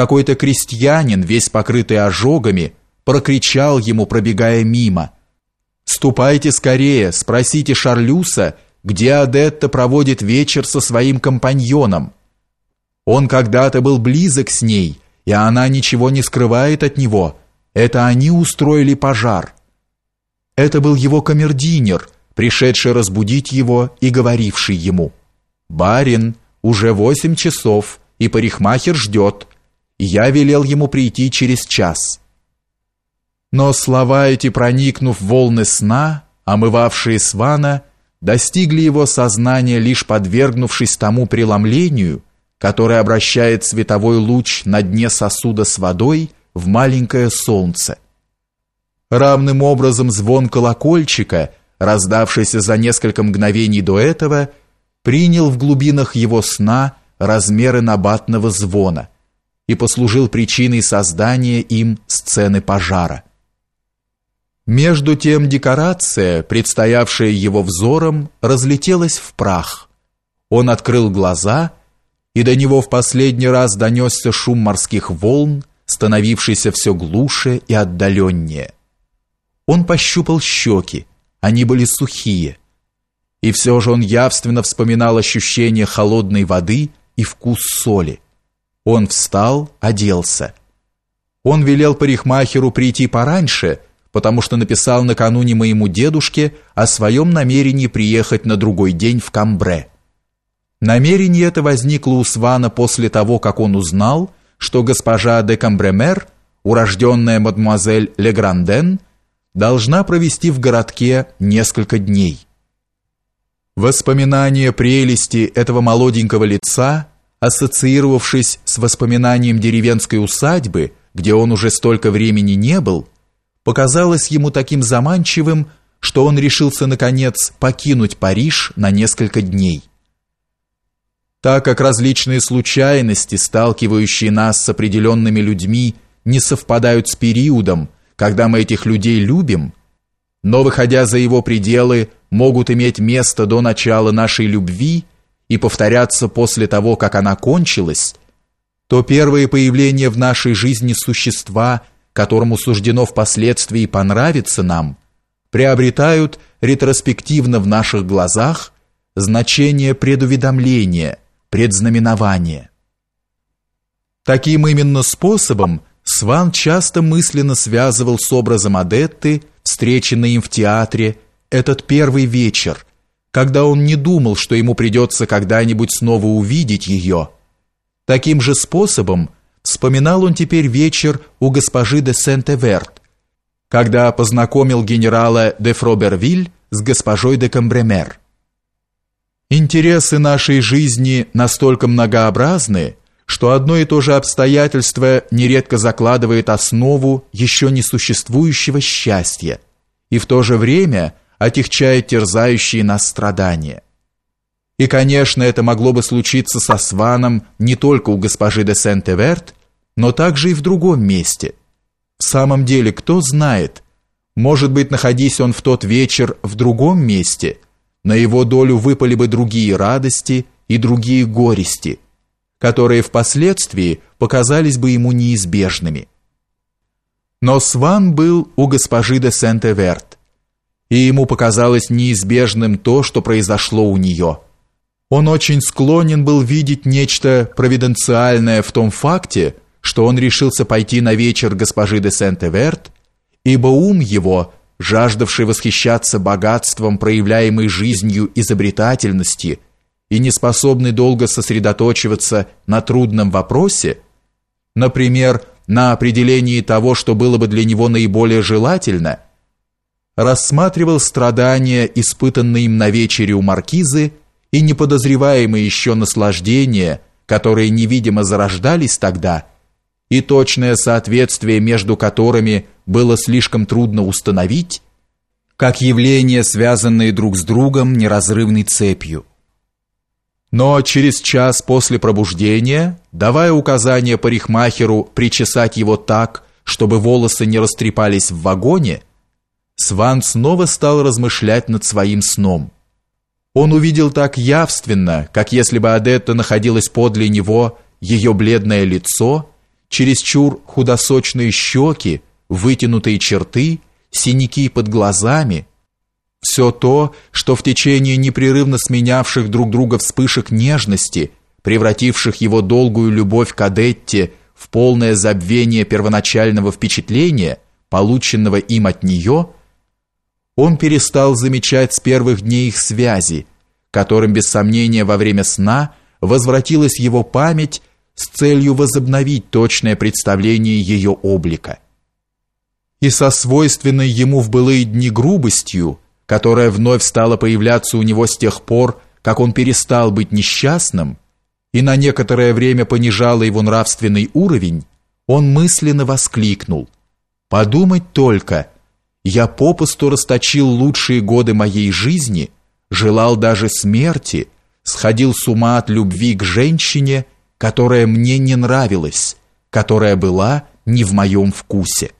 какой-то крестьянин, весь покрытый ожогами, прокричал ему, пробегая мимо. «Ступайте скорее, спросите Шарлюса, где Адетта проводит вечер со своим компаньоном. Он когда-то был близок с ней, и она ничего не скрывает от него. Это они устроили пожар». Это был его камердинер, пришедший разбудить его и говоривший ему «Барин, уже восемь часов, и парикмахер ждет. Я велел ему прийти через час». Но слова эти, проникнув в волны сна, омывавшие Свана, достигли его сознания, лишь подвергнувшись тому преломлению, которое обращает световой луч на дне сосуда с водой в маленькое солнце. Равным образом звон колокольчика, раздавшийся за несколько мгновений до этого, принял в глубинах его сна размеры набатного звона и послужил причиной создания им сцены пожара. Между тем декорация, предстоявшая его взором, разлетелась в прах. Он открыл глаза, и до него в последний раз донесся шум морских волн, становившийся все глуше и отдаленнее. Он пощупал щеки, они были сухие. И все же он явственно вспоминал ощущение холодной воды и вкус соли. Он встал, оделся. Он велел парикмахеру прийти пораньше, потому что написал накануне моему дедушке о своем намерении приехать на другой день в Камбре. Намерение это возникло у Свана после того, как он узнал, что госпожа де Камбремер, урожденная мадемуазель Легранден, должна провести в городке несколько дней. Воспоминание прелести этого молоденького лица, ассоциировавшись с воспоминанием деревенской усадьбы, где он уже столько времени не был, показалось ему таким заманчивым, что он решился, наконец, покинуть Париж на несколько дней. Так как различные случайности, сталкивающие нас с определенными людьми, не совпадают с периодом, когда мы этих людей любим, но, выходя за его пределы, могут иметь место до начала нашей любви и повторяться после того, как она кончилась, то первое появление в нашей жизни существа – которому суждено впоследствии понравиться нам, приобретают ретроспективно в наших глазах значение предуведомления, предзнаменования. Таким именно способом Сван часто мысленно связывал с образом Адетты, встреченной им в театре, этот первый вечер, когда он не думал, что ему придется когда-нибудь снова увидеть ее. Таким же способом Вспоминал он теперь вечер у госпожи де Сент-Эверт, когда познакомил генерала де Фробервиль с госпожой де Камбремер. Интересы нашей жизни настолько многообразны, что одно и то же обстоятельство нередко закладывает основу еще не существующего счастья и в то же время отягчает терзающие нас страдания. И, конечно, это могло бы случиться со Сваном не только у госпожи де Сент-Эверт, но также и в другом месте. В самом деле, кто знает, может быть, находись он в тот вечер в другом месте, на его долю выпали бы другие радости и другие горести, которые впоследствии показались бы ему неизбежными. Но Сван был у госпожи де Сент-Эверт, и ему показалось неизбежным то, что произошло у нее – он очень склонен был видеть нечто провиденциальное в том факте, что он решился пойти на вечер госпожи де Сент-Эверт, ибо ум его, жаждавший восхищаться богатством проявляемой жизнью изобретательности и не способный долго сосредоточиваться на трудном вопросе, например, на определении того, что было бы для него наиболее желательно, рассматривал страдания, испытанные им на вечере у маркизы, и неподозреваемые еще наслаждения, которые невидимо зарождались тогда, и точное соответствие между которыми было слишком трудно установить, как явления, связанные друг с другом неразрывной цепью. Но через час после пробуждения, давая указание парикмахеру причесать его так, чтобы волосы не растрепались в вагоне, Сван снова стал размышлять над своим сном – он увидел так явственно, как если бы Адетта находилась подле него, ее бледное лицо чересчур худосочные щеки, вытянутые черты, синяки под глазами, все то, что в течение непрерывно сменявших друг друга вспышек нежности, превративших его долгую любовь к Адетте в полное забвение первоначального впечатления, полученного им от нее, он перестал замечать с первых дней их связи, которым без сомнения во время сна возвратилась его память с целью возобновить точное представление ее облика. И со свойственной ему в былые дни грубостью, которая вновь стала появляться у него с тех пор, как он перестал быть несчастным, и на некоторое время понижала его нравственный уровень, он мысленно воскликнул: "Подумать только, я попусту расточил лучшие годы моей жизни, желал даже смерти, сходил с ума от любви к женщине, которая мне не нравилась, которая была не в моем вкусе".